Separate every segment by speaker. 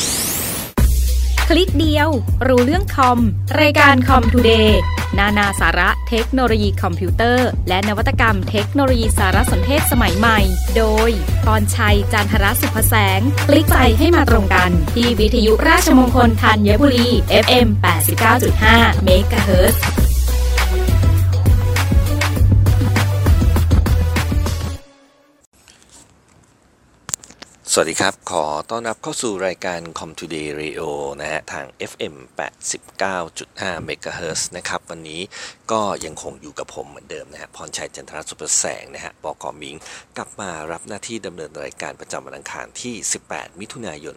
Speaker 1: ค ลิกเดียว รู้เรื่องคอม รายการคอมทูเดย์นานาสาระเทคโนโลยีคอมพิวเตอร์ และนวัตกรรมเทคโนโลยีสารสนเทศสมัยใหม่ โดยปอนชัย จันทรสุภแสง คลิกใจให้มาตรงกัน ที่วิทยุราชมงคลธัญบุรี FM 89.5 MHz
Speaker 2: สวัสดีครับ ขอต้อนรับเข้าสู่รายการ Com Today Radio นะฮะ ทาง FM 89.5 MHz นะครับ วันนี้ ก็ยังคงอยู่กับผมเหมือนเดิมนะฮะพรชัยจันทรสุประแสงนะฮะบกมิง กลับมารับหน้าที่ดำเนินรายการประจำวันอังคารที่ 18 มิถุนายน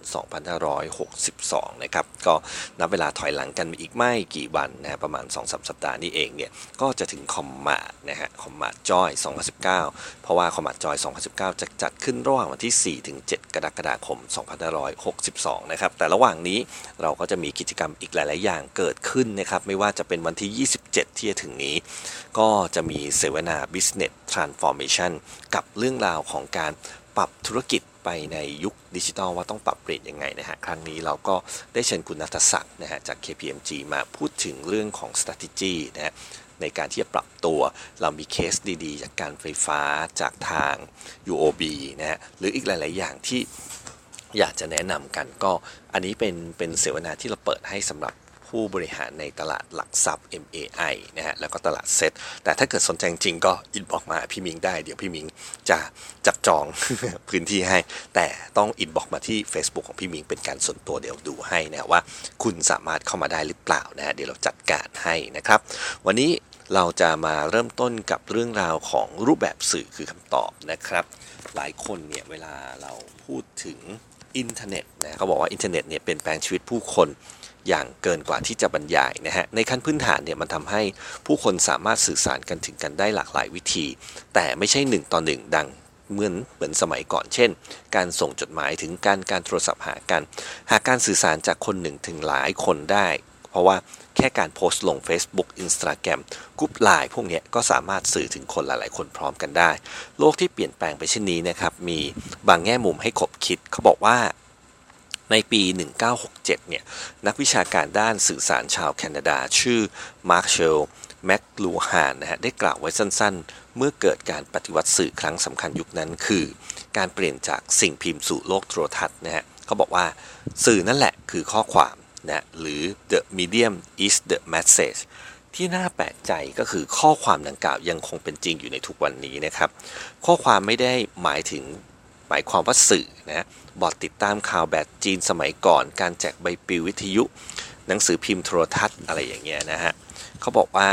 Speaker 2: 2562 นะครับ ก็นับเวลาถอยหลังกันอีกไม่กี่วันนะฮะประมาณ 2-3สัปดาห์นี้เองเนี่ย ก็จะถึงคอมมาดนะฮะคอมมาดจอย 2019 เพราะว่าคอมมาดจอย 2019 จะจัดขึ้นระหว่างวันที่4ถึง7กรกฎาคม 2562 นะครับ แต่ระหว่างนี้เราก็จะมีกิจกรรมอีกหลาย ๆ อย่างเกิดขึ้นนะครับ ไม่ว่าจะเป็นวันที่ 27 ที่จะถึงนี้ ก็จะมีเสวนา Business Transformation กับเรื่องราวของการปรับธุรกิจไปในยุคดิจิทัลว่าต้องปรับเปลี่ยนยังไงนะฮะ ครั้งนี้เราก็ได้เชิญคุณนัทศักดิ์นะฮะจาก KPMG มาพูดถึงเรื่องของ strategy นะฮะในการที่จะปรับตัวเรามีเคสดีๆ จากการไฟฟ้าจากทาง UOB นะฮะหรืออีกหลาย ๆ อย่างที่อยากจะแนะนำกันก็อันนี้เป็นเป็นเสวนาที่เราเปิดให้สำหรับ ผู้บริหารในตลาดหลักทรัพย์ MAI นะฮะแล้วก็ตลาดเซ็ตแต่ถ้าเกิดสนใจจริงก็ inbox มาพี่มิงได้ เดี๋ยวพี่มิงจะจับจองพื้นที่ให้ แต่ต้อง inbox มาที่ Facebook ของพี่มิงเป็นการส่วนตัวเดี๋ยวดูให้นะว่าคุณสามารถเข้ามาได้หรือเปล่านะฮะเดี๋ยวเราจัดการให้นะครับ วันนี้เราจะมาเริ่มต้นกับเรื่องราวของรูปแบบสื่อคือคำตอบนะครับ หลายคนเนี่ยเวลาเราพูดถึงอินเทอร์เน็ตนะเขาบอกว่าอินเทอร์เน็ตเนี่ยเปลี่ยนแปลงชีวิตผู้คน อย่างเกินกว่าที่จะบรรยายนะฮะในขั้นพื้นฐานเนี่ยมันทำให้ผู้คนสามารถสื่อสารกันถึงกันได้หลากหลายวิธี แต่ไม่ใช่หนึ่งต่อหนึ่งดังเหมือนเหมือนสมัยก่อนเช่น การส่งจดหมายถึงการการโทรศัพท์หากัน หากการสื่อสารจากคนหนึ่งถึงหลายคนได้ เพราะว่าแค่การโพสต์ลง Facebook Instagram กรุ๊ปไลน์พวกนี้ก็สามารถสื่อถึงคนหลาย ๆ คนพร้อมกันได้ โลกที่เปลี่ยนแปลงไปเช่นนี้นะครับ มีบางแง่มุมให้ขบคิด เขาบอกว่า ในปี 1967 เนี่ย นักวิชาการด้านสื่อสารชาวแคนาดา ชื่อมาร์แชลแม็กลูฮานนะฮะได้กล่าวไว้สั้นๆ เมื่อเกิดการปฏิวัติสื่อครั้งสำคัญยุคนั้น คือ การเปลี่ยนจากสิ่งพิมพ์สู่โลกโทรทัศน์นะฮะเขาบอกว่าสื่อนั่นแหละคือข้อความนะหรือ the medium is the message ที่น่าแปลกใจก็คือข้อความดังกล่าวยังคงเป็นจริงอยู่ในทุกวันนี้นะครับ ข้อความไม่ได้หมายถึง หมายความว่าสื่อนะบอร์ดติดตามข่าวแบบจีนสมัยก่อน การแจกใบปลิววิทยุ หนังสือพิมพ์โทรทัศน์อะไรอย่างเงี้ยนะฮะเขาบอกว่า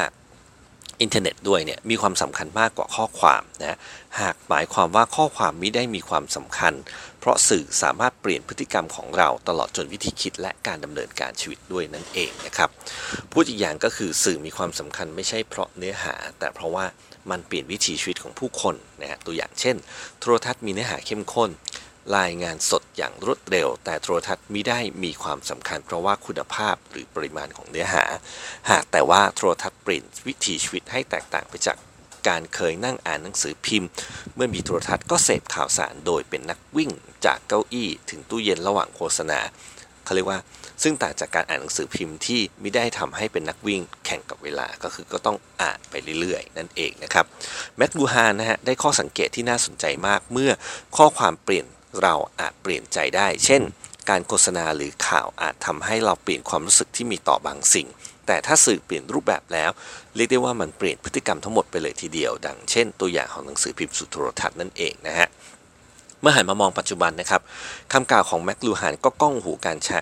Speaker 2: อินเทอร์เน็ตด้วยเนี่ยมีความสำคัญมากกว่าข้อความนะหากหมายความว่าข้อความไม่ได้มีความสำคัญ เพราะสื่อสามารถเปลี่ยนพฤติกรรมของเราตลอดจนวิธีคิดและการดำเนินการชีวิตด้วยนั่นเองนะครับพูดอีกอย่างก็คือสื่อมีความสำคัญไม่ใช่เพราะเนื้อหา แต่เพราะว่า มันเปลี่ยนวิถีชีวิตของผู้คนนะฮะตัวอย่างเช่น โทรทัศน์มีเนื้อหาเข้มข้น รายงานสดอย่างรวดเร็ว แต่โทรทัศน์มิได้มีความสำคัญเพราะว่าคุณภาพหรือปริมาณของเนื้อหา หากแต่ว่าโทรทัศน์เปลี่ยนวิถีชีวิตให้แตกต่างไปจากการเคยนั่งอ่านหนังสือพิมพ์ เมื่อมีโทรทัศน์ก็เสพข่าวสารโดยเป็นนักวิ่งจากเก้าอี้ถึงตู้เย็นระหว่างโฆษณาเขาเรียกว่า ซึ่งต่างจากการอ่านหนังสือพิมพ์ที่ไม่ได้ทำให้เป็นนักวิ่งแข่งกับเวลาก็คือก็ต้องอ่านไปเรื่อยๆ นั่นเองนะครับแม็กบูฮานนะฮะได้ข้อสังเกตที่น่าสนใจมากเมื่อข้อความเปลี่ยนเราอาจเปลี่ยนใจได้ เช่น การโฆษณาหรือข่าวอาจทำให้เราเปลี่ยนความรู้สึกที่มีต่อบางสิ่ง แต่ถ้าสื่อเปลี่ยนรูปแบบแล้ว เรียกได้ว่ามันเปลี่ยนพฤติกรรมทั้งหมดไปเลยทีเดียว ดังเช่น ตัวอย่างของหนังสือพิมพ์สู่โทรทัศน์นั่นเองนะฮะเมื่อหันมามองปัจจุบันนะครับคำกล่าวของแม็กลูฮานก็ก้องหูการใช้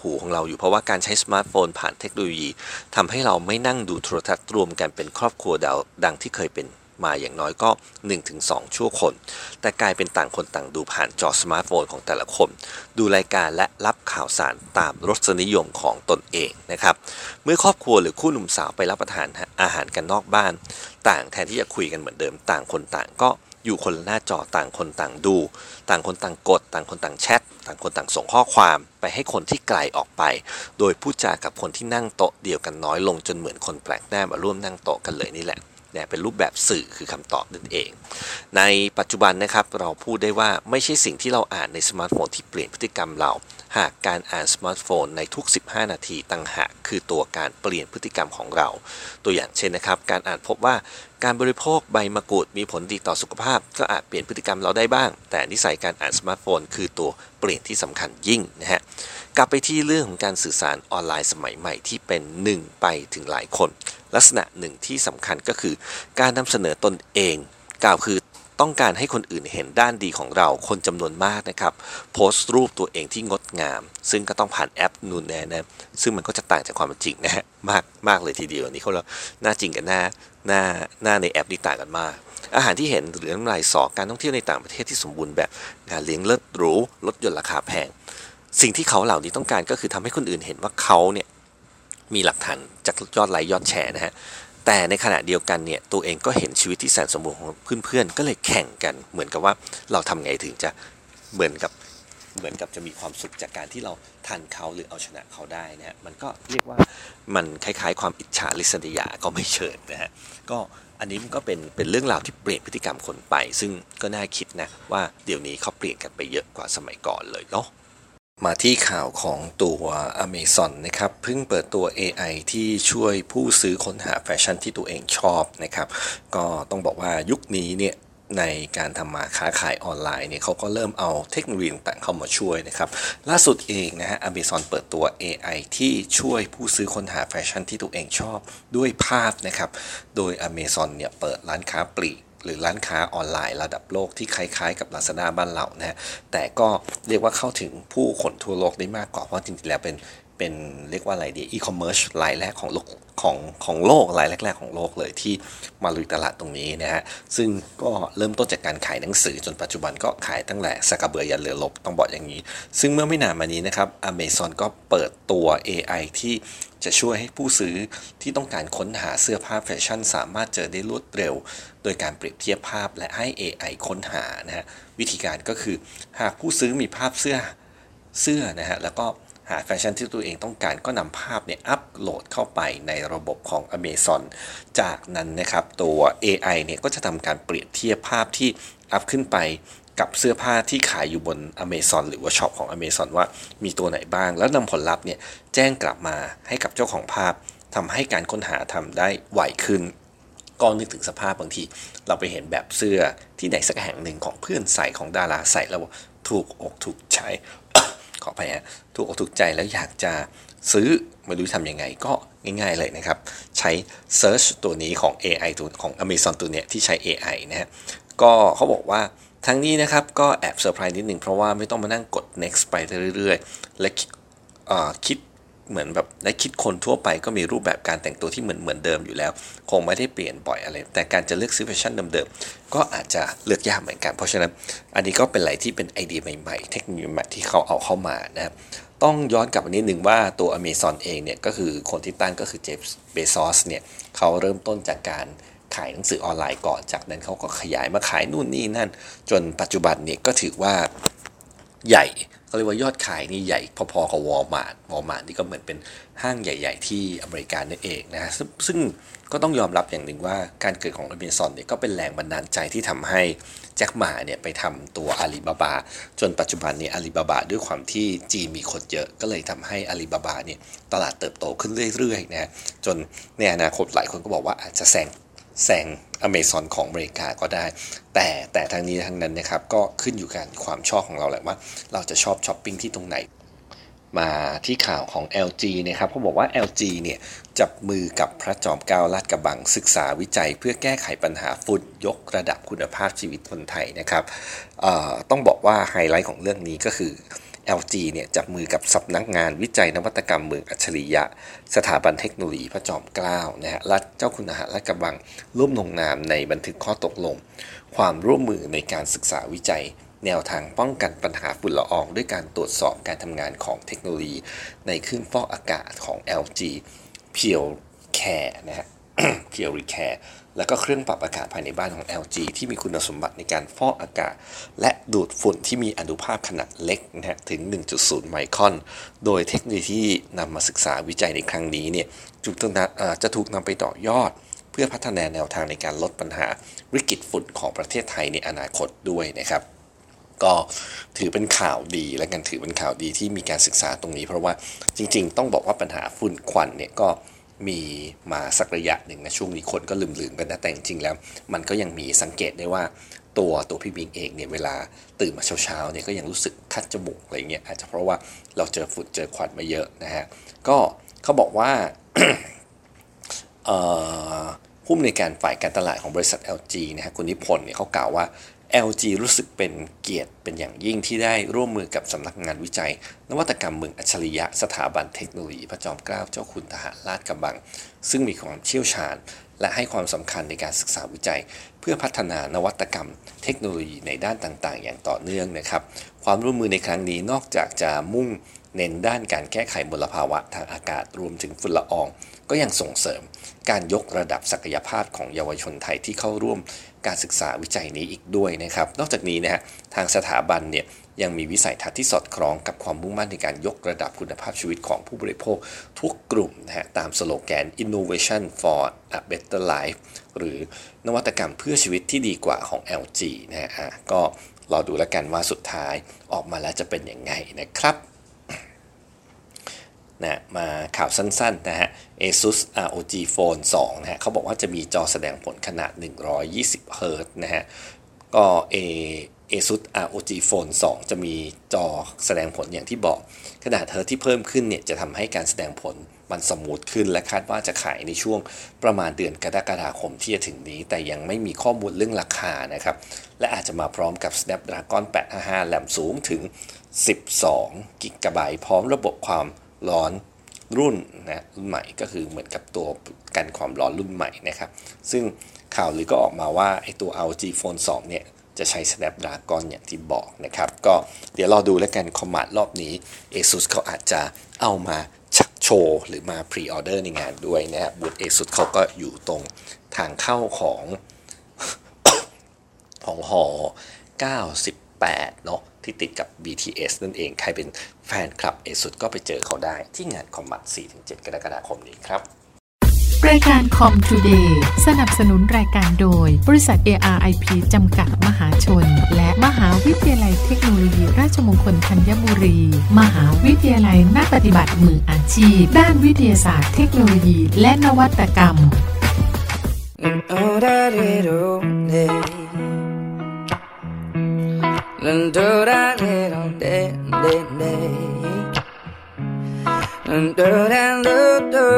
Speaker 2: หูของเราอยู่เพราะว่าการใช้สมาร์ทโฟนผ่านเทคโนโลยีทำให้เราไม่นั่งดูโทรทัศน์รวมกันเป็นครอบครัวดาวดังที่เคยเป็นมาอย่างน้อยก็ 1-2 ชั่วคน แต่กลายเป็นต่างคนต่างดูผ่านจอสมาร์ทโฟนของแต่ละคน ดูรายการและรับข่าวสารตามรสนิยมของตนเองนะครับ เมื่อครอบครัวหรือคู่หนุ่มสาวไปรับประทานอาหารกันนอกบ้าน ต่างแทนที่จะคุยกันเหมือนเดิม ต่างคนต่างก็อยู่คนละหน้าจอต่างคนต่างดู ต่างคนต่างกด ต่างคนต่างแชท ต่างคนต่างส่งข้อความไปให้คนที่ไกลออกไป โดยพูดจากับคนที่นั่งโต๊ะเดียวกันน้อยลงจนเหมือนคนแปลกหน้ามาร่วมนั่งโต๊ะกันเลยนี่แหละ นี่ยเป็นรูปแบบสื่อคือคำตอบนั่นเอง ในปัจจุบันนะครับเราพูดได้ว่าไม่ใช่สิ่งที่เราอ่านในสมาร์ทโฟนที่เปลี่ยนพฤติกรรมเรา หากการอ่านสมาร์ทโฟนในทุก 15 นาทีต่างหากคือตัวการเปลี่ยนพฤติกรรมของเรา ตัวอย่างเช่นนะครับ การอ่านพบว่าการบริโภคใบมะกรูดมีผลดีต่อสุขภาพ ก็อาจเปลี่ยนพฤติกรรมเราได้บ้าง แต่นิสัยการอ่านสมาร์ทโฟน คือตัวเปลี่ยนที่สำคัญยิ่งนะฮะ กลับไปที่เรื่องของการสื่อสารออนไลน์สมัยใหม่ที่เป็นหนึ่งไปถึงหลายคน ลักษณะหนึ่งที่สำคัญก็คือ การนำเสนอตนเอง กล่าวคือต้องการให้คนอื่นเห็นด้านดีของเราคนจำนวนมากนะครับ โพสต์รูปตัวเองที่งดงาม ซึ่งก็ต้องผ่านแอปนูนแน่นะซึ่งมันก็จะต่างจากความเป็นจริงนะฮะมากมากเลยทีเดียวนี่เขาเราหน้าจริงกับหน้าหน้าหน้าในแอปนี่ต่างกันมาก อาหารที่เห็นหรือน้ำลายสอการท่องเที่ยวในต่างประเทศที่สมบูรณ์แบบงานเลี้ยงเลิศหรูรถยนต์ราคาแพง สิ่งที่เขาเหล่านี้ต้องการก็คือทำให้คนอื่นเห็นว่าเขาเนี่ยมีหลักฐานจากยอดไลค์ยอดแชร์นะฮะแต่ในขณะเดียวกันเนี่ยตัวเองก็เห็นชีวิตที่แสนสมบูรณ์ของเพื่อนๆก็เลยแข่งกันเหมือนกับว่าเราทำไงถึงจะเหมือนกับเหมือนกับจะมีความสุขจากการที่เราทันเขาหรือเอาชนะเขาได้นะฮะมันก็เรียกว่ามันคล้ายๆ ความอิจฉาริษยาก็ไม่เชิญนะฮะก็อันนี้มันก็เป็นเป็นเรื่องราวที่เปลี่ยนพฤติกรรมคนไป ซึ่งก็น่าคิดนะว่าเดี๋ยวนี้เขาเปลี่ยนกันไปเยอะกว่าสมัยก่อนเลยเนาะ มาที่ข่าวของตัว Amazon นะครับเพิ่งเปิดตัว AI ที่ช่วยผู้ซื้อค้นหาแฟชั่นที่ตัวเองชอบนะครับ ก็ต้องบอกว่ายุคนี้เนี่ยในการทำมาค้าขายออนไลน์เนี่ยเขาก็เริ่มเอาเทคโนโลยีต่างเข้ามาช่วยนะครับ ล่าสุดเองนะฮะ Amazon เปิดตัว AI ที่ช่วยผู้ซื้อค้นหาแฟชั่นที่ตัวเองชอบด้วยภาพนะครับ โดย Amazon เนี่ยเปิดร้านค้าปลีก หรือร้านค้าออนไลน์ระดับโลกที่คล้ายๆกับ Lazada บ้านเรานะฮะแต่ก็เรียกว่าเข้าถึงผู้คนทั่วโลกได้มากกว่าเพราะจริงๆแล้วเป็นเป็นเรียกว่าอะไรดีอีคอมเมิร์ซรายแรกของโลกของของโลกรายแรก ๆ ของโลกเลยที่มาลุยตลาดตรงนี้นะฮะซึ่งก็เริ่มต้นจากการขายหนังสือจนปัจจุบันก็ขายตั้งแต่สากกะเบือยันเรือรบต้องบอกอย่างนี้ ซึ่งเมื่อไม่นานมานี้นะครับ Amazon ก็เปิดตัว AI ที่จะช่วยให้ผู้ซื้อที่ต้องการค้นหาเสื้อผ้าแฟชั่น สามารถเจอได้รวดเร็ว โดยการเปรียบเทียบภาพและให้ AI ค้นหานะฮะวิธีการก็คือหากผู้ซื้อมีภาพเสื้อเสื้อนะฮะแล้วก็หาแฟชั่นที่ตัวเองต้องการก็นำภาพเนี่ยอัปโหลดเข้าไปในระบบของ Amazon จากนั้นนะครับตัว AI เนี่ยก็จะทำการเปรียบเทียบภาพที่อัพขึ้นไปกับเสื้อผ้าที่ขายอยู่บน Amazon หรือว่าช็อปของ Amazon ว่ามีตัวไหนบ้าง แล้วนำผลลัพธ์เนี่ยแจ้งกลับมาให้กับเจ้าของภาพทำให้การค้นหาทำได้ไวขึ้น ก็นึกถึงสภาพบางที เราไปเห็นแบบเสื้อที่ไหนสักแห่งหนึ่งของเพื่อนใส่ของดาราใส่แล้วถูกอกถูกใจขอไปฮะถูกอกถูกใจแล้วอยากจะซื้อไม่รู้ทำยังไงก็ง่ายๆเลยนะครับ ใช้ Search ตัวนี้ของ AI ตัวของ Amazon ตัวเนี้ยที่ใช้ AI นะฮะก็เขาบอกว่าทั้งนี้นะครับก็แอบเซอร์ไพรส์นิดหนึ่งเพราะว่าไม่ต้องมานั่งกด next ไปเรื่อยๆ และคิด เหมือนแบบได้คิดคนทั่วไปก็มีรูปแบบการแต่งตัวที่เหมือนเหมือนเดิมอยู่แล้ว คงไม่ได้เปลี่ยนบ่อยอะไร แต่การจะเลือกซื้อแฟชั่นเดิมๆก็อาจจะเลือกยากเหมือนกัน เพราะฉะนั้นอันนี้ก็เป็นอะไรที่เป็นไอเดียใหม่ๆ เทคโนโลยีใหม่ที่เขาเอาเข้ามานะครับต้องย้อนกลับมานิดหนึ่งว่าตัว Amazon เองเนี่ยก็คือคนที่ตั้งก็คือเจฟส์เบซอสเนี่ยเขาเริ่มต้นจากการขายหนังสือออนไลน์ก่อนจากนั้นเขาก็ขยายมาขายนู่นนี่นั่น จนปัจจุบันเนี่ยก็ถือว่าใหญ่ เขาเรียกว่ายอดขายนี่ใหญ่พอๆกับ Walmart Walmart นี่ก็เหมือนเป็นห้างใหญ่ ๆ ที่อเมริกานั่นเองนะซึ่งก็ต้องยอมรับอย่างหนึ่งว่าการเกิดของ Amazon เนี่ยก็เป็นแรงบันดาลใจที่ทำให้แจ็คหม่าเนี่ยไปทำตัวอาลีบาบาจนปัจจุบันเนี่ยอาลีบาบาด้วยความที่จีนมีคนเยอะก็เลยทำให้อาลีบาบาเนี่ยตลาดเติบโตขึ้นเรื่อยๆนะจนในอนาคตหลายคนก็บอกว่าอาจจะแซง แซงอเมซอนของอเมริกาก็ได้ แต่แต่ทางนี้ทางนั้นนะครับ ก็ขึ้นอยู่กับความชอบของเราแหละว่า เราจะชอบช้อปปิ้งที่ตรงไหน มาที่ข่าวของ LG นะครับเขาบอกว่า LG เนี่ยจับมือกับพระจอมเกล้าลาดกระบังศึกษาวิจัย เพื่อแก้ไขปัญหาฝุ่นยกระดับคุณภาพชีวิตคนไทยนะครับต้องบอกว่าไฮไลท์ของเรื่องนี้ก็คือ LG เนี่ยจับมือกับสำนักงานวิจัยนวัตกรรมเมืองอัจฉริยะ สถาบันเทคโนโลยีพระจอมเกล้านะฮะรัฐเจ้าคุณทหารและกระบังร่วมลงนามในบันทึกข้อตกลง ความร่วมมือในการศึกษาวิจัย แนวทางป้องกันปัญหาฝุ่นละออง ด้วยการตรวจสอบการทำงานของเทคโนโลยี ในเครื่องฟอกอากาศของ LG Pure Care นะฮะ Pure Care แล้วก็เครื่องปรับอากาศภายในบ้านของ LG ที่มีคุณสมบัติในการฟอกอากาศ และดูดฝุ่นที่มีอนุภาคขนาดเล็กนะฮะถึง 1.0 ไมครอน โดยเทคโนโลยีที่นำมาศึกษาวิจัยในครั้งนี้เนี่ยจะถูกนำไปต่อยอด เพื่อพัฒนาแนวทางในการลดปัญหาวิกฤตฝุ่นของประเทศไทยในอนาคตด้วยนะครับก็ถือเป็นข่าวดีและกันถือเป็นข่าวดีที่มีการศึกษาตรงนี้ เพราะว่าจริงๆ ต้องบอกว่าปัญหาฝุ่นควันเนี่ยก็ มีมาสักระยะหนึ่งนะช่วงนี้คนก็ลืมๆกันนะแต่จริงๆแล้ว มันก็ยังมีสังเกตได้ว่าตัวตัวพี่บิงเองเนี่ยเวลาตื่นมาเช้าๆเนี่ยก็ยังรู้สึกคัดจมูกอะไรเงี้ยอาจจะเพราะว่าเราเจอฝุ่นเจอควันมาเยอะนะฮะก็เขาบอกว่าผู้อำนวยการฝ่ายการตลาดของบริษัท LG นะฮะคุณนิพนธ์เนี่ยเขากล่าวว่า LG รู้สึกเป็นเกียรติเป็นอย่างยิ่งที่ได้ร่วมมือกับสำนักงานวิจัย นวัตกรรมเมืองอัจฉริยะสถาบันเทคโนโลยีพระจอมเกล้าเจ้าคุณทหารราชกำบัง ซึ่งมีความเชี่ยวชาญ และให้ความสำคัญในการศึกษาวิจัย เพื่อพัฒนานวัตกรรม เทคโนโลยีในด้านต่างๆ อย่างต่อเนื่องนะครับ ความร่วมมือในครั้งนี้นอกจากจะมุ่งเน้นด้านการแก้ไขมลภาวะทางอากาศรวมถึงฝุ่นละออง ก็ยังส่งเสริม การยกระดับศักยภาพของเยาวชนไทยที่เข้าร่วม การศึกษาวิจัยนี้อีกด้วยนะครับ นอกจากนี้นะฮะทางสถาบันเนี่ยยังมีวิสัยทัศน์ที่สอดคล้องกับความมุ่งมั่นในการยกระดับคุณภาพชีวิตของผู้บริโภคทุกกลุ่มนะฮะตามสโลแกน innovation for a better life หรือนวัตกรรมเพื่อชีวิตที่ดีกว่าของ LG นะฮะก็รอดูแล้วกันว่าสุดท้ายออกมาแล้วจะเป็นยังไงนะครับ นะมาข่าวสั้นๆนะฮะ ASUS ROG Phone 2นะฮะเขาบอกว่าจะมีจอแสดงผลขนาด 120 h z นะฮะ ก็ A ASUS ROG Phone 2 จะมีจอแสดงผลอย่างที่บอก ขนาดเฮิร์ที่เพิ่มขึ้นเนี่ยจะทำให้การแสดงผลมัน smooth ขึ้น และคาดว่าจะขายในช่วงประมาณเดือนกรกฎาคมที่จะถึงนี้ แต่ยังไม่มีข้อมูลเรื่องราคานะครับ และอาจจะมาพร้อมกับ Snapdragon 855แรมสูงถึง 12 GB พร้อมระบบความ ร้อนรุ่นนะรุ่นใหม่ก็คือเหมือนกับตัวกันความร้อนรุ่นใหม่นะครับ ซึ่งข่าวลือก็ออกมาว่าไอตัว ROG Phone 2 เนี่ย จะใช้ Snapdragon อย่างที่บอกนะครับ ก็เดี๋ยวรอดูแล้วกัน Commart รอบนี้ ASUS เขาอาจจะเอามาจัดโชว์หรือมา pre-order ในงานด้วยนะครับบูธ ASUS เขาก็อยู่ตรงทางเข้าของของหอ98 เนาะ ที่ติดกับ BTS นั่นเอง ใครเป็นแฟนคลับ ASUS ก็ไปเจอเขาได้ที่งาน Commart 4-7 กรกฎาคมนี้ครับ
Speaker 3: รายการคอมทูเดย์สนับสนุนรายการโดย บริษัท ARIP จำกัดมหาชน และมหาวิทยาลัยเทคโนโลยีราชมงคลธัญบุรี มหาวิทยาลัยนักปฏิบัติมืออาชีพ ด้านวิทยาศาสตร์เทคโนโลยี และนวัตกรรม
Speaker 4: And do da de de de de And do da do do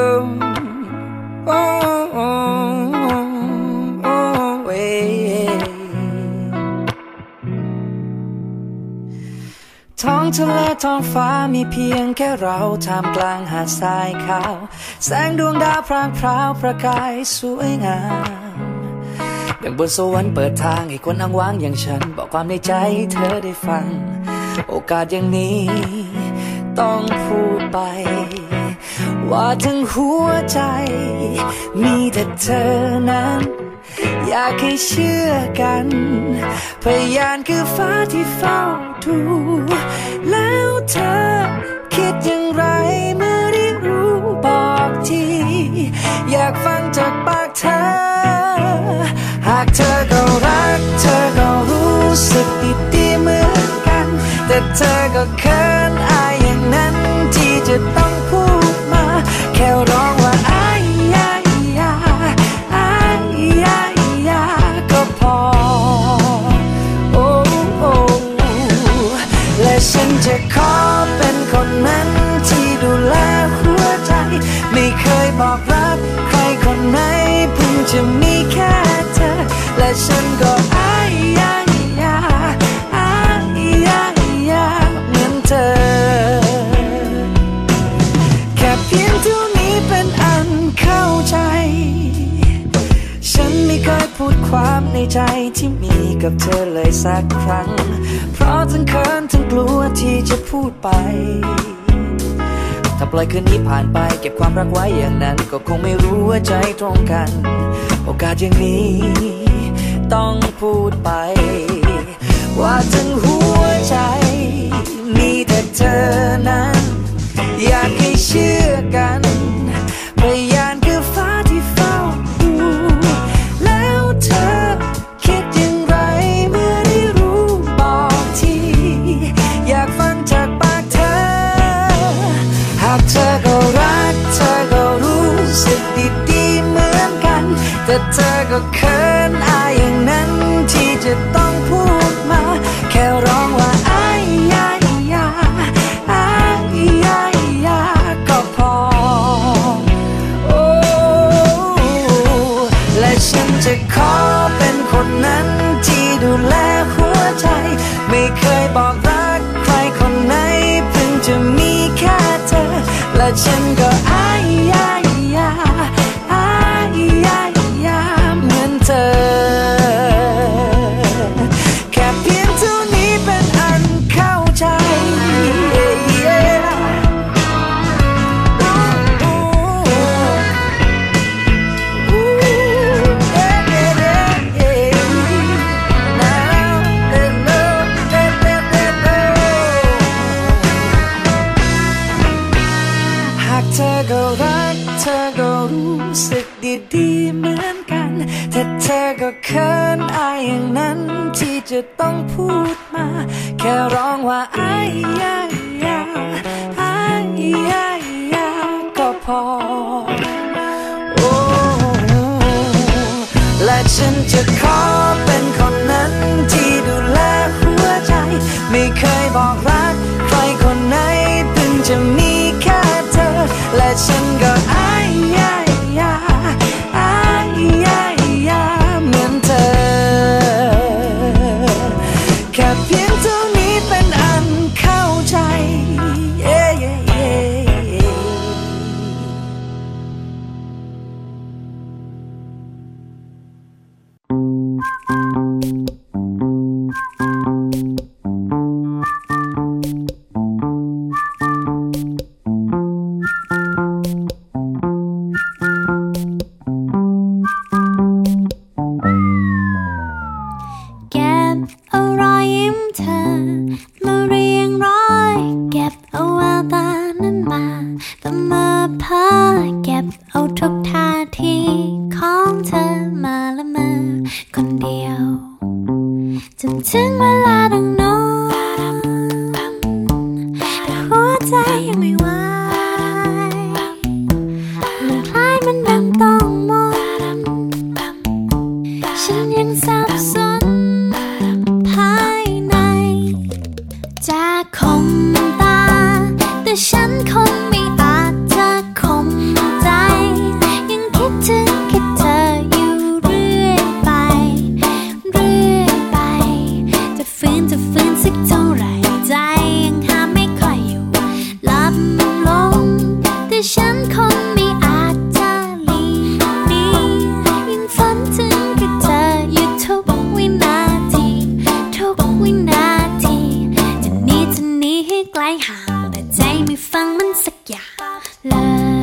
Speaker 4: Oh oh oh way ท้องทะเลท้องฟ้ามีเพียงแค่เราท่ามกลางหาดทรายขาว แสงดวงดาวพรางพราวประกายสวยงาม ดังบนสวรรค์เปิดทางให้คนอ้างว้างอย่างฉัน บอกความในใจเธอได้ฟัง โอกาสอย่างนี้ ต้องพูดไป ว่าทั้งหัวใจ มีแต่เธอนั้น อยากให้เชื่อกัน พยานคือฟ้าที่เฝ้าดูแล้วเธอคิดอย่างไรเมื่อได้รู้บอกที อยากฟัง ฉันก็อายยายาอายยายาเหมือนเธอ แค่เพียงเท่านี้เป็นอันเข้าใจ ฉันไม่เคยพูดความในใจที่มีกับเธอเลยสักครั้ง เพราะทั้งเขินทั้งกลัวที่จะพูดไปถ้าปล่อยคืนนี้ผ่านไปเก็บความรักไว้อย่างนั้น ก็คงไม่รู้ว่าใจตรงกัน โอกาสอย่างนี้ ต้องพูดไป ว่าทั้งหัวใจ มีแต่เธอนั้น อยากให้เชื่อกันพยานคือฟ้าที่เฝ้าดูแล้วเธอคิดอย่างไรเมื่อได้รู้บอกที อยากฟังจากปากเธอ หากเธอก็รักเธอก็รู้สึกดีๆเหมือนกัน แต่เธอก็เขินอาย จะต้องพูดมา แค่ร้องว่าอายยายาอายยายาก็พอ โอ้และฉันจะขอเป็นคนนั้นที่ดูแลหัวใจ ไม่เคยบอกรักใครคนไหนเพิ่งจะมีแค่เธอ และฉันก็อายยาย ร้องว่าไอ้ยาไอ้ยายาก็พอ โอ้และฉันจะขอเป็นคนนั้นที่ดูแลหัวใจ ไม่เคยบอกรัก ใครคนไหนเพิ่งจะมีแค่เธอ และฉันก็อ้ายาไอ้ยายาเหมือนเธอ แค่เพียงเธ
Speaker 5: อ ฟังมันสักอย่างลา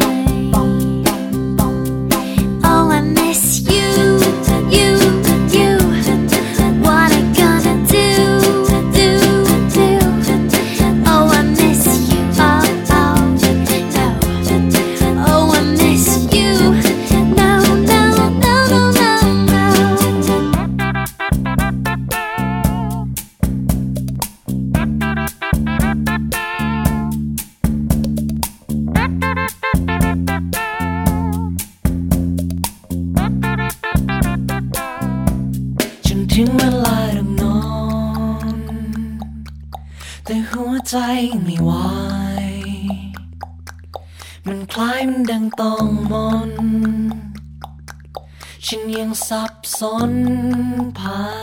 Speaker 5: ส
Speaker 4: นผ่า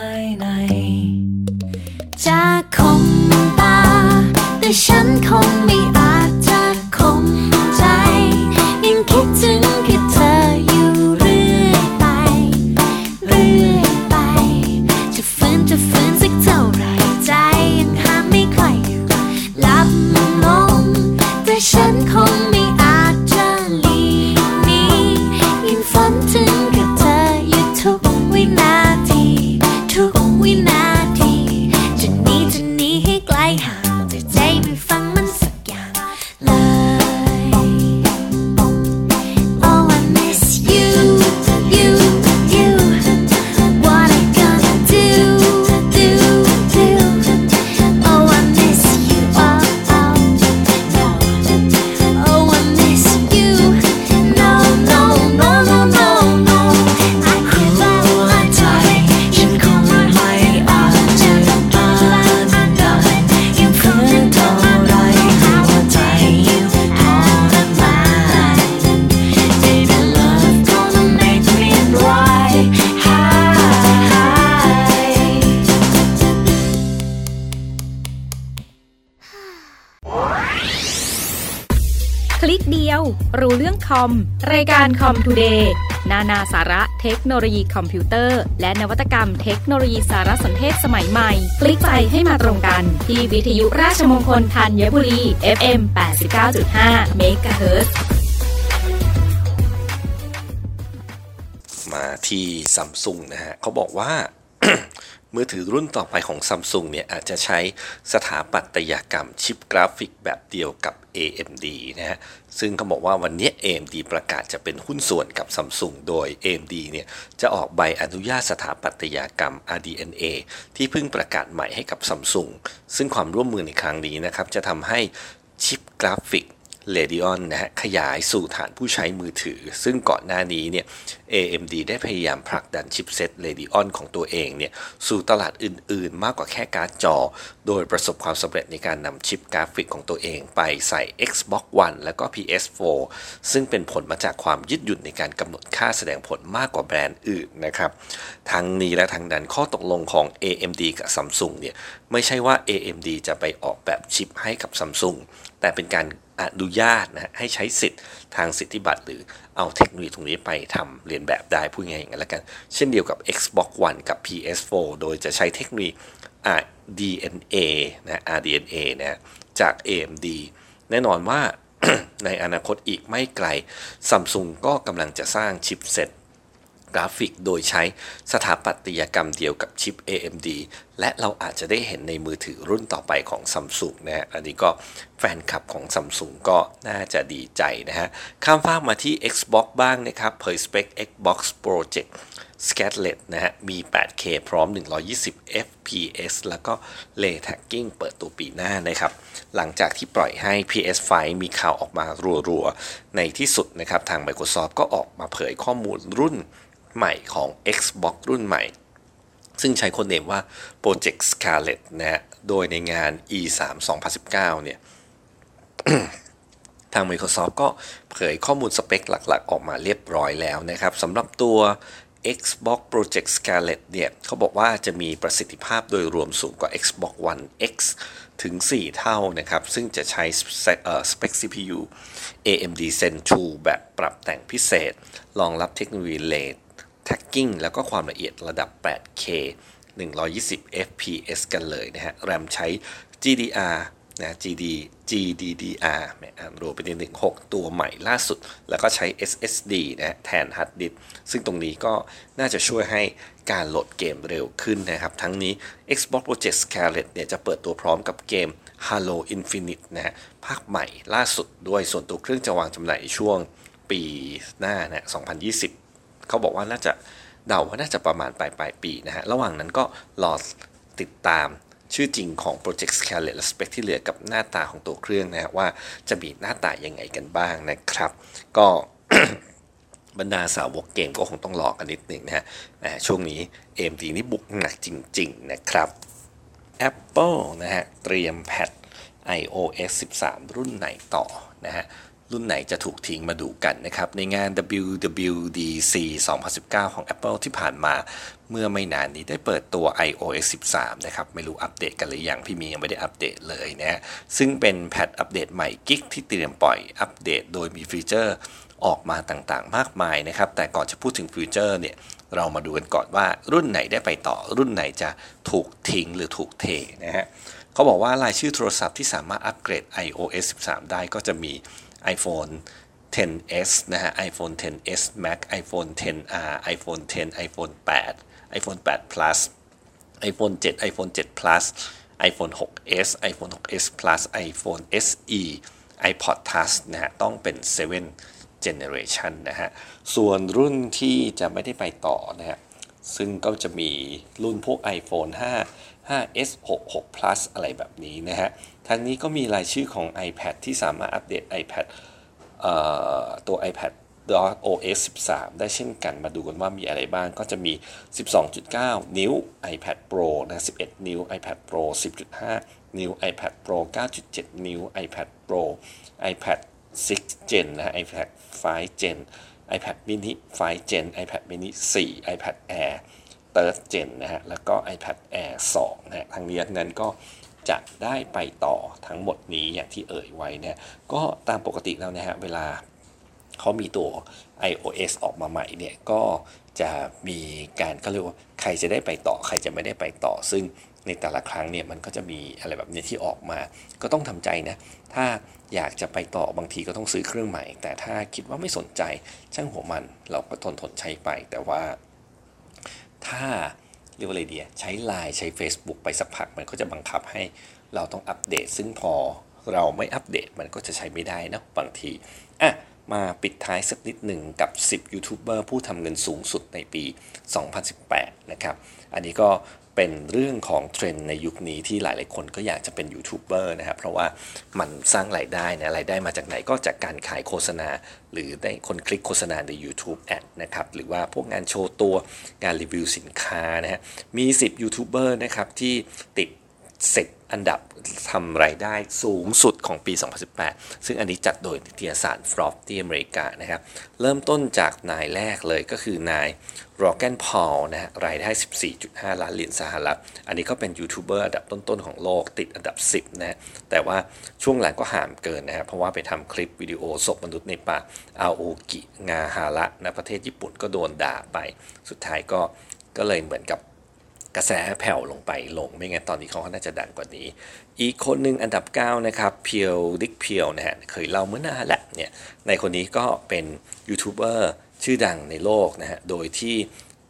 Speaker 4: อม
Speaker 1: รายการ Comtoday นานาสาระเทคโนโลยีคอมพิวเตอร์ และนวัตกรรมเทคโนโลยีสารสนเทศสมัยใหม่ คลิกไปให้มาตรงกัน ที่วิทยุราชมงคลธัญบุรี FM 89.5เม
Speaker 2: กะเฮิรตซ์มาที่ซัมซุงนะฮะเขาบอกว่า มือถือรุ่นต่อไปของซัมซุงเนี่ยอาจจะใช้สถาปัตยกรรมชิปกราฟิกแบบเดียวกับ AMD นะฮะ ซึ่งเขาบอกว่าวันนี้ AMD ประกาศจะเป็นหุ้นส่วนกับซัมซุงโดย AMD เนี่ยจะออกใบอนุญาตสถาปัตยกรรม RDNA ที่เพิ่งประกาศใหม่ให้กับซัมซุงซึ่งความร่วมมือในครั้งนี้นะครับจะทำให้ชิปกราฟิก r a d e o n นะฮะขยายสู่ฐานผู้ใช้มือถือ ซึ่งก่อนหน้านี้เนี่ย AMD ได้พยายามผลักดันชิปเซ็ต Radeon ของตัวเองเนี่ยสู่ตลาดอื่นๆ มากกว่าแค่การ์ดจอ โดยประสบความสำเร็จในการนำชิปกราฟิกของตัวเองไปใส่ Xbox One แล้วก็ PS4 ซึ่งเป็นผลมาจากความยืดหยุ่นในการกำหนดค่าแสดงผลมากกว่าแบรนด์อื่นนะครับ ทั้งนี้และทั้งนั้นข้อตกลงของ AMD กับ Samsung เนี่ยไม่ใช่ว่า AMD จะไปออกแบบชิปให้กับ Samsung แต่เป็นการ อนุญาตนะให้ใช้สิทธิ์ทางสิทธิบัตรหรือเอาเทคโนโลยีตรงนี้ไปทำเรียนแบบได้พูดง่ายอย่างนั้นแล้วกัน เช่นเดียวกับ Xbox One กับ PS4 โดยจะใช้เทคโนโลยี RDNA นะ RDNA นะจาก AMD แน่นอนว่าในอนาคตอีกไม่ไกล Samsung ก็กำลังจะสร้าง chipset กราฟิกโดยใช้สถาปัตยกรรมเดียวกับชิป AMD และเราอาจจะได้เห็นในมือถือรุ่นต่อไปของ Samsung นะฮะ อันนี้ก็แฟนคลับของ Samsung ก็น่าจะดีใจนะฮะ ข้ามฟากมาที่ Xbox บ้างนะครับเผยสเปค Xbox Project Scarlett นะฮะ มี 8K พร้อม 120 FPS แล้วก็ Ray Tracking เปิดตัวปีหน้านะครับ หลังจากที่ปล่อยให้ PS5 มีข่าวออกมารัวๆ ในที่สุดนะครับ ทาง Microsoft ก็ออกมาเผยข้อมูลรุ่น ใหม่ของ Xbox รุ่นใหม่ ซึ่งใช้คนเนมว่า Project Scarlett นะฮะ โดยในงาน E3 2019 เนี่ย ทาง Microsoft ก็เผยข้อมูลสเปคหลักๆ ออกมาเรียบร้อยแล้วนะครับสำหรับตัว Xbox Project Scarlett เนี่ยเขาบอกว่าจะมีประสิทธิภาพโดยรวมสูงกว่า Xbox One X ถึง 4 เท่านะครับ ซึ่งจะใช้สเปค CPU AMD Zen 2 แบบปรับแต่งพิเศษ รองรับเทคโนโลยี Ray Tracking แล้วก็ความละเอียดระดับ 8K 120 FPS กันเลยนะฮะ แรมใช้ GDR นะ GD GDDR แรมเป็นหนึ่งหกตัวใหม่ล่าสุด แล้วก็ใช้ SSD นะแทน harddisk ซึ่งตรงนี้ก็น่าจะช่วยให้การโหลดเกมเร็วขึ้นนะครับ ทั้งนี้ Xbox Project Scarlett เนี่ยจะเปิดตัวพร้อมกับเกม Halo Infinite นะฮะภาคใหม่ล่าสุดด้วยส่วนตัวเครื่องจะวางจำหน่ายช่วงปีหน้านะ2020 เขาบอกว่าน่าจะเดาว่าน่าจะประมาณปลายปลายปีนะฮะ ระหว่างนั้นก็รอติดตามชื่อจริงของ Project Scarlett และสเปคที่เหลือกับหน้าตาของตัวเครื่องนะฮะว่าจะมีหน้าตายังไงกันบ้างนะครับ ก็บรรดาสาวกเกมก็คงต้องรอกันนิดหนึ่งนะฮะช่วงนี้ AMD นี่บุกหนักจริง ๆ นะครับ Apple นะฮะ เตรียมแพท iOS 13 รุ่นไหนต่อนะฮะ รุ่นไหนจะถูกทิ้งมาดูกันนะครับ ในงาน WWDC 2019 ของ Apple ที่ผ่านมา เมื่อไม่นานนี้ได้เปิดตัว iOS 13 นะครับ ไม่รู้อัปเดตกันหรือยังพี่มียังไม่ได้อัปเดตเลยนะ ซึ่งเป็น patch อัปเดตใหม่กิ๊กที่เตรียมปล่อยอัปเดตโดยมี feature ออกมาต่างๆ มากมายนะครับ แต่ก่อนจะพูดถึง feature เนี่ย เรามาดูกันก่อนว่ารุ่นไหนได้ไปต่อ รุ่นไหนจะถูกทิ้งหรือถูกเทนะฮะเขาบอกว่ารายชื่อโทรศัพท์ที่สามารถอัปเกรด iOS 13 ได้ก็จะมี iPhone 10s นะฮะ iPhone 10s Max iPhone 10r iPhone 10 iPhone 8 iPhone 8 plus iPhone 7 iPhone 7 plus iPhone 6s iPhone 6s plus iPhone SE iPod Touch นะฮะ ต้องเป็น 7 generation นะฮะ ส่วนรุ่นที่จะไม่ได้ไปต่อนะฮะ ซึ่งก็จะมีรุ่นพวก iPhone 5 5s 6 6 plus อะไรแบบนี้นะฮะ ทั้งนี้ก็มีรายชื่อของ iPad ที่สามารถอัปเดต iPad ตัว iPad OS 13 ได้เช่นกันมาดูกันว่ามีอะไรบ้างก็จะมี 12.9 นิ้ว iPad Pro นะ 11 นิ้ว iPad Pro 10.5 นิ้ว iPad Pro 9.7 นิ้ว iPad Pro iPad 6 Gen นะ iPad 5 Gen iPad mini 5 Gen iPad mini 4 iPad Air 3rd Gen นะฮะ แล้วก็ iPad Air 2 นะฮะทั้งนี้นั้นก็ จะได้ไปต่อทั้งหมดนี้อย่างที่เอ่ยไว้เนี่ยก็ตามปกติแล้วนะฮะเวลาเขามีตัว iOS ออกมาใหม่เนี่ยก็จะมีการก็เรียกว่าใครจะได้ไปต่อ ใครจะไม่ได้ไปต่อ ซึ่งในแต่ละครั้งเนี่ยมันก็จะมีอะไรแบบนี้ที่ออกมา ก็ต้องทำใจนะ ถ้าอยากจะไปต่อบางทีก็ต้องซื้อเครื่องใหม่ แต่ถ้าคิดว่าไม่สนใจช่างหัวมันเราก็ทนทนใช้ไป แต่ว่าถ้า เรียกว่าอะไรเดียใช้ไลน์ใช้ Facebook ไปสักพักมันก็จะบังคับให้เราต้องอัปเดต ซึ่งพอเราไม่อัปเดตมันก็จะใช้ไม่ได้นะบางทีอะมาปิดท้ายสักนิดหนึ่งกับ 10ยูทูบเบอร์ผู้ทำเงินสูงสุดในปี 2018 นะครับ อันนี้ก็ เป็นเรื่องของเทรนด์ในยุคนี้ที่หลายๆคนก็อยากจะเป็นยูทูบเบอร์นะครับ เพราะว่ามันสร้างรายได้นะรายได้มาจากไหนก็จากการขายโฆษณา หรือได้คนคลิกโฆษณาใน YouTube Ad นะครับ หรือว่าพวกงานโชว์ตัวงานรีวิวสินค้านะฮะมี 10ยูทูบเบอร์นะครับที่ติดเสร็จ อันดับทำรายได้สูงสุดของปี 2018 ซึ่งอันนี้จัดโดยนิตยสารฟรอปที่อเมริกานะครับ เริ่มต้นจากนายแรกเลยก็คือนาย Logan Paul นะฮะรายได้ 14.5 ล้านเหรียญสหรัฐ อันนี้ก็เป็นยูทูบเบอร์อันดับต้นๆของโลกติดอันดับ 10 นะฮะแต่ว่าช่วงหลังก็ห่ามเกินนะฮะเพราะว่าไปทำคลิปวิดีโอศพมนุษย์ในป่าอาโอกิงาฮาระนะประเทศญี่ปุ่นก็โดนด่าไป สุดท้ายก็ก็เลยเหมือนกับ กระแสแผ่วลงไปลง ไม่งั้นตอนนี้เขาก็น่าจะดังกว่านี้ อีกคนหนึ่งอันดับ 9 นะครับ PewDiePie นะฮะเคยเล่าเมื่อนานแหละเนี่ยในคนนี้ก็เป็นยูทูบเบอร์ชื่อดังในโลกนะฮะโดยที่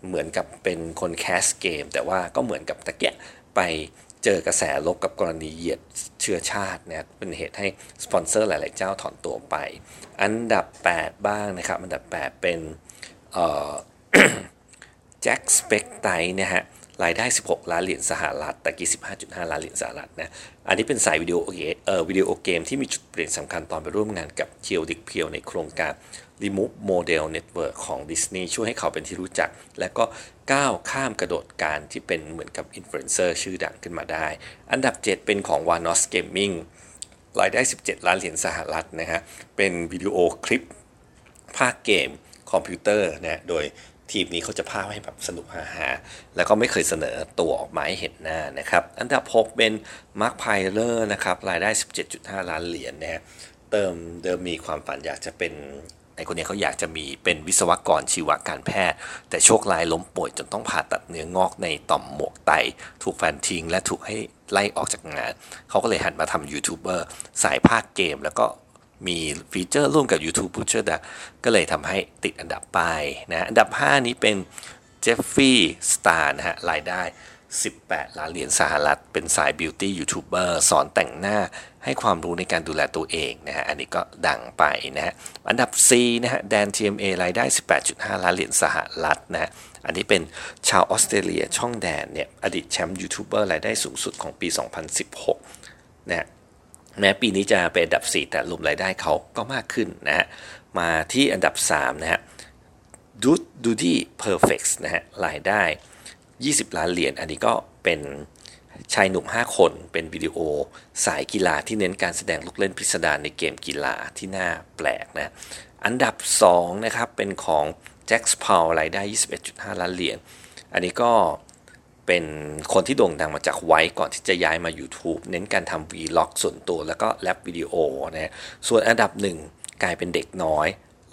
Speaker 2: เหมือนกับเป็นคนแคสเกม แต่ว่าก็เหมือนกับตะเกียไปเจอกระแสลบกับกรณีเหยียดเชื้อชาตินะเป็นเหตุให้สปอนเซอร์หลาย ๆ เจ้าถอนตัวไป อันดับ 8 บ้างนะครับ อันดับ 8 เป็นแจ็คสเปกไตนะฮะ รายได้ 16 ล้านเหรียญสหรัฐตะกี้ 15.5 ล้านเหรียญสหรัฐนะ อันนี้เป็นสายวิดีโอเกมเอ่อวิดีโอเกมที่มีจุดเปลี่ยนสำคัญตอนไปร่วมงานกับ PewDiePie ในโครงการ Revelmode Network ของ Disney ช่วยให้เขาเป็นที่รู้จัก และก็ก้าวข้ามกระโดดการที่เป็นเหมือนกับอินฟลูเอนเซอร์ชื่อดังขึ้นมาได้ อันดับ 7 เป็นของ Vanoss Gaming รายได้ 17 ล้านเหรียญสหรัฐนะฮะ เป็นวิดีโอคลิปพากย์เกมคอมพิวเตอร์นะ โดย ทีมนี้เขาจะพาให้แบบสนุกฮาๆแล้วก็ไม่เคยเสนอตัวออกมาให้เห็นหน้านะครับ อันดับ 6 เป็น Markiplier นะครับ รายได้ 17.5 ล้านเหรียญนะฮะแต่เดิมมีความฝันอยากจะเป็นไอคนนี้เขาอยากจะมีเป็นวิศวกรชีวการแพทย์ แต่โชคร้ายล้มป่วยจนต้องผ่าตัดเนื้องอกในต่อมหมวกไต ถูกแฟนทิ้งและถูกให้ไล่ออกจากงาน เขาก็เลยหันมาทำยูทูบเบอร์สายพากย์เกม แล้วก็ มี feature ร่วมกับ YouTube Butcher ก็เลยทำให้ติดอันดับไปนะอันดับ 5 นี้เป็น Jeffree Star นะฮะรายได้ 18 ล้านเหรียญสหรัฐ เป็นสาย beauty YouTuber สอนแต่งหน้าให้ความรู้ในการดูแลตัวเองนะฮะ อันนี้ก็ดังไปนะฮะ อันดับ สี่ นะฮะ DanTDM รายได้ 18.5 ล้านเหรียญสหรัฐนะฮะ อันนี้เป็นชาวออสเตรเลียช่อง Dan เนี่ย อดีตแชมป์ยูทูบเบอร์รายได้สูงสุดของปี 2016นะ แม้ปีนี้จะเป็นอันดับ 4 แต่รวมรายได้เขาก็มากขึ้นนะฮะมาที่อันดับ 3 นะฮะดู Dude Perfect นะฮะรายได้ 20 ล้านเหรียญอันนี้ก็เป็นชายหนุ่ม 5 คนเป็นวิดีโอสายกีฬาที่เน้นการแสดงลูกเล่นพิสดารในเกมกีฬาที่น่าแปลกนะอันดับ 2 นะครับ เป็นของ Jake Paul รายได้ 21.5 ล้านเหรียญอันนี้ก็ เป็นคนที่โด่งดังมาจากไว้ก่อนที่จะย้ายมา YouTube เน้นการทำวีล็อกส่วนตัวแล้วก็แรปวิดีโอนะฮะส่วนอันดับหนึ่งกลายเป็นเด็กน้อย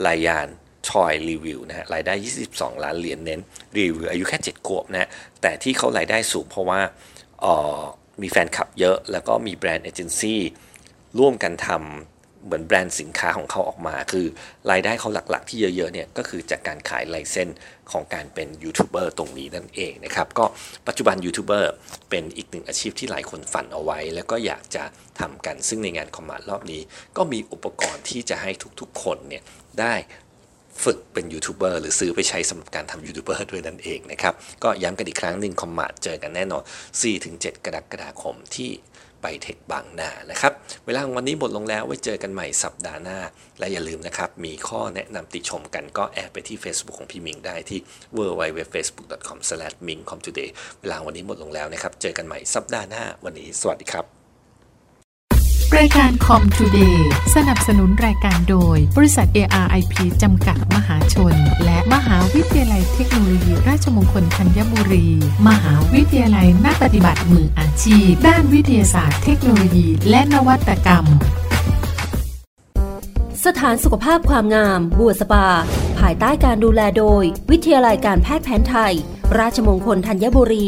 Speaker 2: ลายานชอยรีวิวนะฮะรายได้ 22 ล้านเหรียญเน้นรีวิวอายุแค่ 7 ขวบนะแต่ที่เขารายได้สูงเพราะว่าออมีแฟนคลับเยอะ แล้วก็มีแบรนด์เอเจนซี่ร่วมกันทำ เหมือนแบรนด์สินค้าของเขาออกมา คือรายได้เขาหลักๆ ที่เยอะๆเนี่ยก็คือจากการขายไลเซนของการเป็นยูทูบเบอร์ตรงนี้นั่นเองนะครับ ก็ปัจจุบันยูทูบเบอร์เป็นอีกหนึ่งอาชีพที่หลายคนฝันเอาไว้ แล้วก็อยากจะทำกันซึ่งในงาน Commart รอบนี้ ก็มีอุปกรณ์ที่จะให้ทุกๆ คนเนี่ยได้ฝึกเป็นยูทูบเบอร์หรือซื้อไปใช้สำหรับการทำยูทูบเบอร์ด้วยนั่นเองนะครับ ก็ย้ำกันอีกครั้งหนึ่ง Commart เจอกันแน่นอน 4-7 กรกฎาคมที่ ไบเทคบางนานะครับ เวลาของวันนี้หมดลงแล้วไว้เจอกันใหม่สัปดาห์หน้า และอย่าลืมนะครับ มีข้อแนะนำติชมกันก็แอดไปที่ Facebook ของพี่มิงได้ที่ www.facebook.com/mingcomtoday เวลาวันนี้หมดลงแล้วนะครับ เจอกันใหม่สัปดาห์หน้าวันนี้ สวัสดีครับ
Speaker 3: รายการคอมทูเดย์สนับสนุนรายการโดย บริษัท ARIP จำกัดมหาชน และมหาวิทยาลัยเทคโนโลยี ราชมงคลธัญบุรี มหาวิทยาลัยนักปฏิบัติมืออาชีพ ด้านวิทยาศาสตร์เทคโนโลยี และนวัตกรรม
Speaker 6: สถานสุขภาพความงาม บัวสปา ภายใต้การดูแลโดย วิทยาลัยการแพทย์แผนไทย ราชมงคลธัญบุรี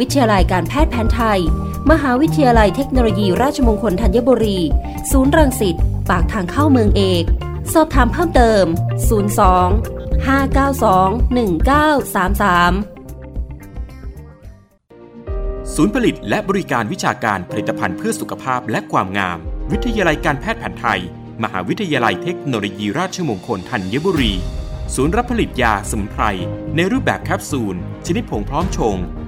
Speaker 6: วิทยาลัยการแพทย์แผนไทย มหาวิทยาลัยเทคโนโลยีราชมงคลธัญบุรี ศูนย์รังสิต ปากทางเข้าเมืองเอก สอบถามเพิ่มเติม 02 592 1933
Speaker 7: ศูนย์ผลิตและบริการวิชาการผลิตภัณฑ์เพื่อสุขภาพและความงาม วิทยาลัยการแพทย์แผนไทย มหาวิทยาลัยเทคโนโลยีราชมงคลธัญบุรี ศูนย์รับผลิตยาสมุนไพรในรูปแบบแคปซูล ชนิดผงพร้อมชง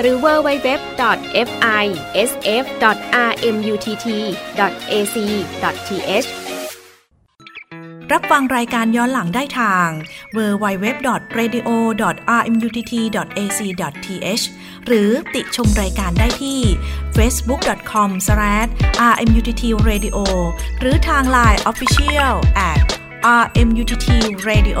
Speaker 8: หรือ www.fisf.rmutt.ac.th
Speaker 9: รับฟังรายการย้อนหลังได้ทาง www.radio.rmutt.ac.th หรือติชมรายการได้ที่ facebook.com/rmuttradio หรือทาง Line Official at @rmuttradio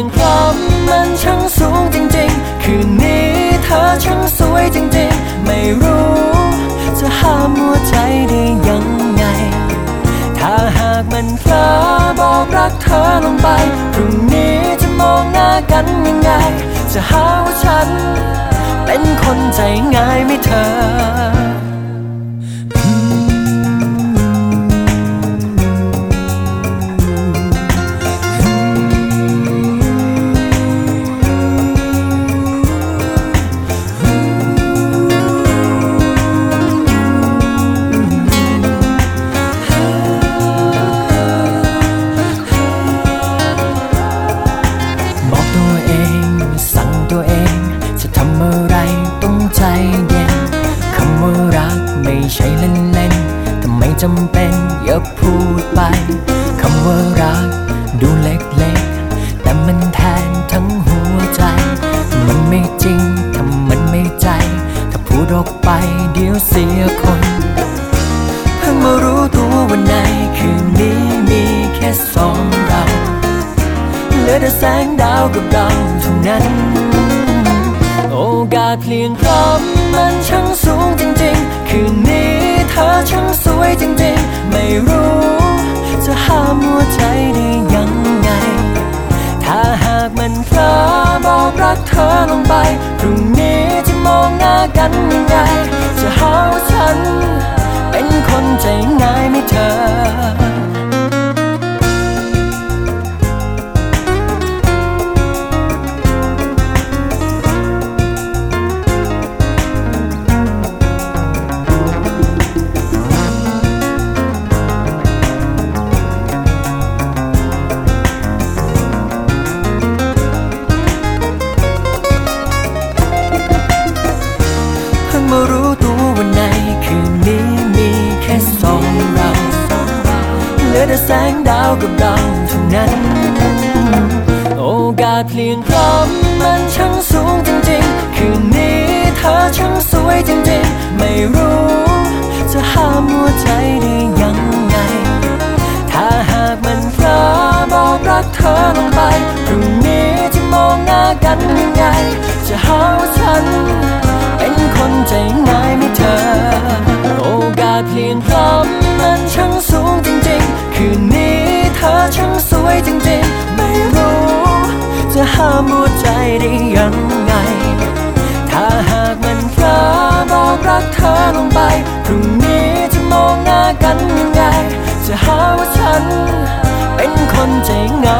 Speaker 4: อกา
Speaker 5: สเพ
Speaker 10: ลียงพล้ำมันช่างสูงจริงๆ คืนนี้เธอช่างสวยจริงๆ ไม่รู้ จะห้ามหัวใจได้ยังไง ถ้าหากมันเพลอบอกรักเธอลงไป พรุ่งนี้จะมองหน้ากันยังไง จะหาว่าฉัน เป็นคนใจง่ายไหมเธอำว่ารักดูเล็กๆ แต่มันแทนทั้งหัวใจ มันไม่จริงถ้ามันไม่ใจ ถ้าพูดออกไปเดี๋ยวเสียคน เพิ่งมารู้ตัววันในคืนนี้มีแค่สองเรา เหลือแต่แสงดาวกับเราเท่านั้น โอกาสเพลียงพล้ำมันช่างสูงจริงๆ คืนนี้เธอช่างสวยจริงๆ ไม่รู้ ถ้ามหัวใจได้ยังไง ถ้าหากมันเพลอบอกรักเธอลงไป พรุ่งนี้จะมองหน้ากันยังไง จะหาว่าฉัน เป็นคนใจง่ายไม่เธอ จะหาว่าฉัน เป็นคนใจง่ายไหมเธอ โอกาสเพลียงพล้ำมันช่างสูงจริงๆ คืนนี้เธอช่างสวยจริงๆ ไม่รู้ จะห้ามหัวใจได้ยังไง ถ้าหากมันเพลอบอกรักเธอลงไปพรุ่งนี้จะมองหน้ากันยังไง จะหาว่าฉัน เป็นคนใจง่าย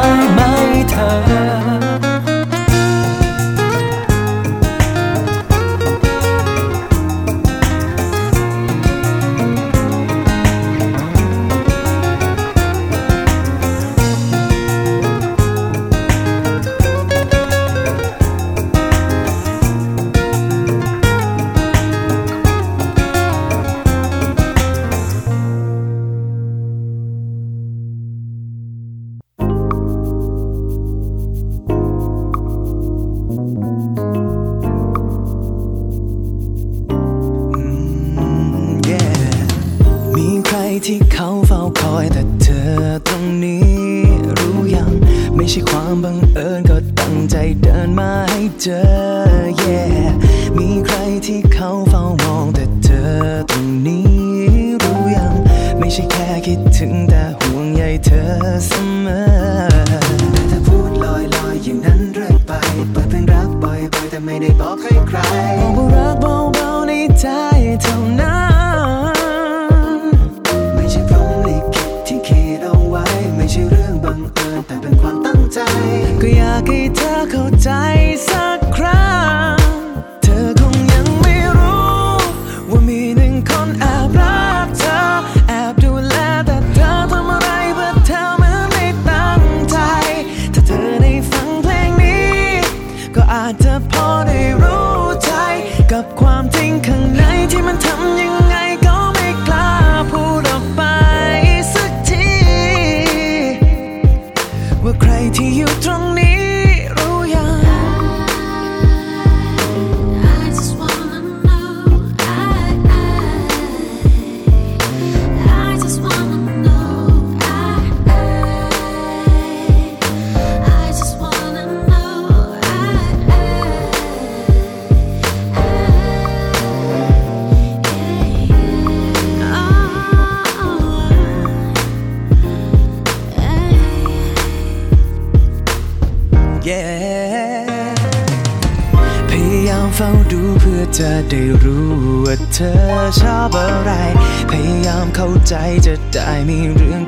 Speaker 4: ว่าใ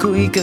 Speaker 4: เรื่อ